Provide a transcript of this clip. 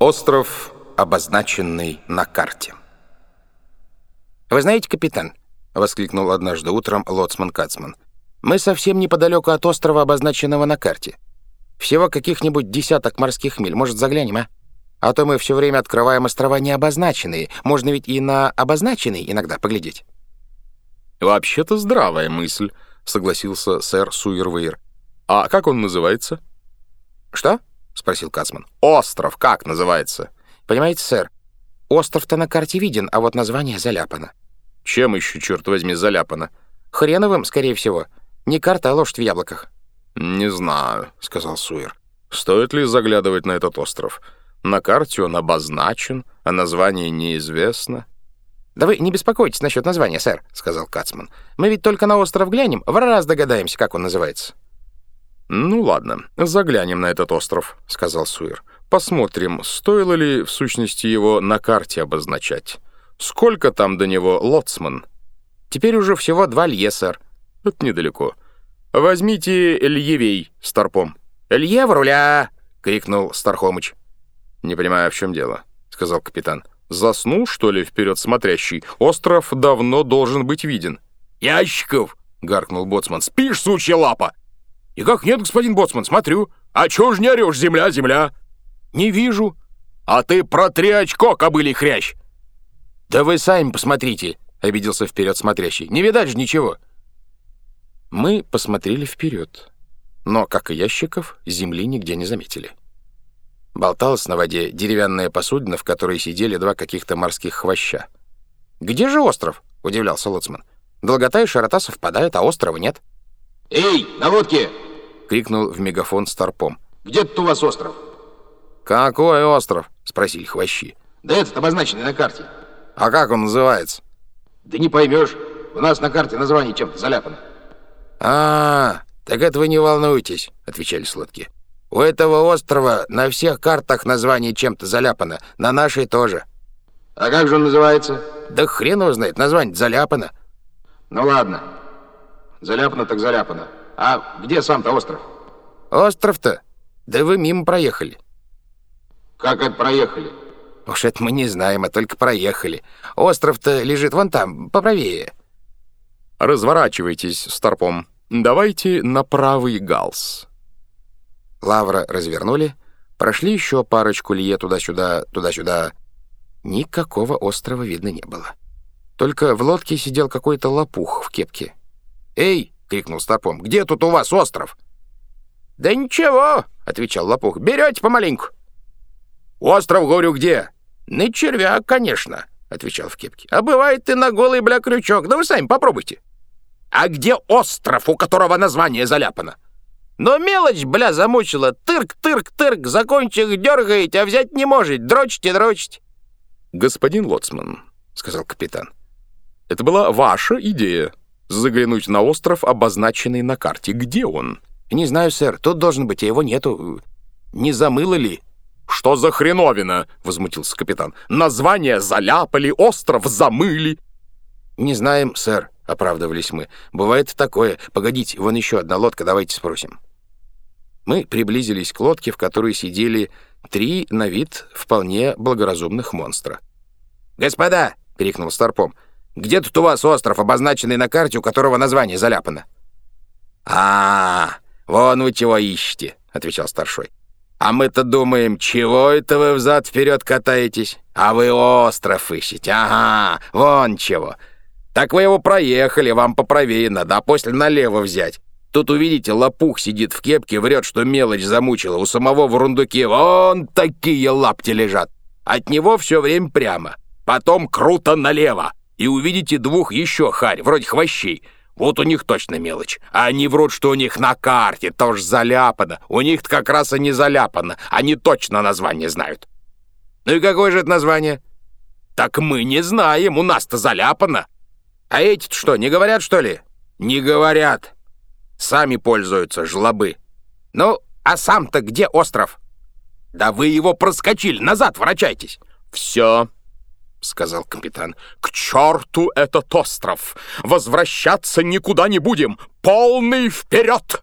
Остров, обозначенный на карте. «Вы знаете, капитан», — воскликнул однажды утром лоцман Кацман, «мы совсем неподалеку от острова, обозначенного на карте. Всего каких-нибудь десяток морских миль. Может, заглянем, а? А то мы все время открываем острова необозначенные. Можно ведь и на обозначенные иногда поглядеть». «Вообще-то здравая мысль», — согласился сэр Суирвейр. «А как он называется?» «Что?» — спросил Кацман. «Остров как называется?» «Понимаете, сэр, остров-то на карте виден, а вот название заляпано». «Чем еще, черт возьми, заляпано?» «Хреновым, скорее всего. Не карта, а лошадь в яблоках». «Не знаю», — сказал Суир. «Стоит ли заглядывать на этот остров? На карте он обозначен, а название неизвестно». «Да вы не беспокойтесь насчет названия, сэр», — сказал Кацман. «Мы ведь только на остров глянем, в раз догадаемся, как он называется». «Ну ладно, заглянем на этот остров», — сказал Суир. «Посмотрим, стоило ли в сущности его на карте обозначать. Сколько там до него лоцман?» «Теперь уже всего два лье, сэр». «Это недалеко. Возьмите льевей с торпом». «Лье в руля!» — крикнул Стархомыч. «Не понимаю, в чем дело», — сказал капитан. «Заснул, что ли, вперед смотрящий? Остров давно должен быть виден». «Ящиков!» — гаркнул боцман. «Спишь, сучья лапа!» «Никак нет, господин боцман, смотрю. А чё ж не орёшь, земля, земля?» «Не вижу». «А ты протри очко, кобыли хрящ!» «Да вы сами посмотрите», — обиделся вперед смотрящий. «Не видать же ничего». Мы посмотрели вперед, но, как и ящиков, земли нигде не заметили. Болталась на воде деревянная посудина, в которой сидели два каких-то морских хвоща. «Где же остров?» — удивлялся лоцман. «Долгота и широта совпадают, а острова нет». «Эй, на лодке!» — крикнул в мегафон Старпом. «Где тут у вас остров?» «Какой остров?» — спросили хвощи. «Да этот обозначенный на карте». «А как он называется?» «Да не поймешь. У нас на карте название чем-то заляпано». «А, -а так это вы не волнуйтесь», — отвечали сладкие. «У этого острова на всех картах название чем-то заляпано, на нашей тоже». «А как же он называется?» «Да хрен его знает, название заляпано». «Ну ладно. Заляпано так заляпано. А где сам-то остров? Остров-то? Да вы мимо проехали. Как это проехали? Уж это мы не знаем, а только проехали. Остров-то лежит вон там, поправее. Разворачивайтесь, Старпом. Давайте на правый галс. Лавра развернули, прошли еще парочку лье туда-сюда, туда-сюда. Никакого острова видно не было. Только в лодке сидел какой-то лопух в кепке. «Эй, — крикнул Старпом. «Где тут у вас остров?» «Да ничего», — отвечал Лопух. «Берете помаленьку». «Остров, говорю, где?» «На червяк, конечно», — отвечал в кепке. «А бывает и на голый, бля, крючок. Да вы сами попробуйте». «А где остров, у которого название заляпано?» «Но мелочь, бля, замучила. Тырк, тырк, тырк, закончик дергаете, а взять не может. Дрочите, дрочите». «Господин Лоцман», — сказал капитан, — «это была ваша идея заглянуть на остров, обозначенный на карте. Где он?» «Не знаю, сэр. Тут должен быть, а его нету. Не замыло ли?» «Что за хреновина?» — возмутился капитан. «Название заляпали, остров замыли». «Не знаем, сэр», — оправдывались мы. «Бывает такое. Погодите, вон еще одна лодка, давайте спросим». Мы приблизились к лодке, в которой сидели три на вид вполне благоразумных монстра. «Господа!» — крикнул Старпом. Где тут у вас остров, обозначенный на карте, у которого название заляпано?» «А, -а, -а вон вы чего ищете», — отвечал старшой. «А мы-то думаем, чего это вы взад-вперед катаетесь? А вы остров ищете, ага, вон чего. Так вы его проехали, вам поправее надо, а после налево взять. Тут увидите, лопух сидит в кепке, врет, что мелочь замучила. У самого в рундуке вон такие лапти лежат. От него все время прямо. Потом круто налево и увидите двух еще харь, вроде хвощей. Вот у них точно мелочь. А они врут, что у них на карте тоже заляпано. У них-то как раз и не заляпано. Они точно название знают. Ну и какое же это название? Так мы не знаем, у нас-то заляпано. А эти-то что, не говорят, что ли? Не говорят. Сами пользуются, жлобы. Ну, а сам-то где остров? Да вы его проскочили, назад ворочайтесь. Все. — сказал капитан. «К черту этот остров! Возвращаться никуда не будем! Полный вперед!»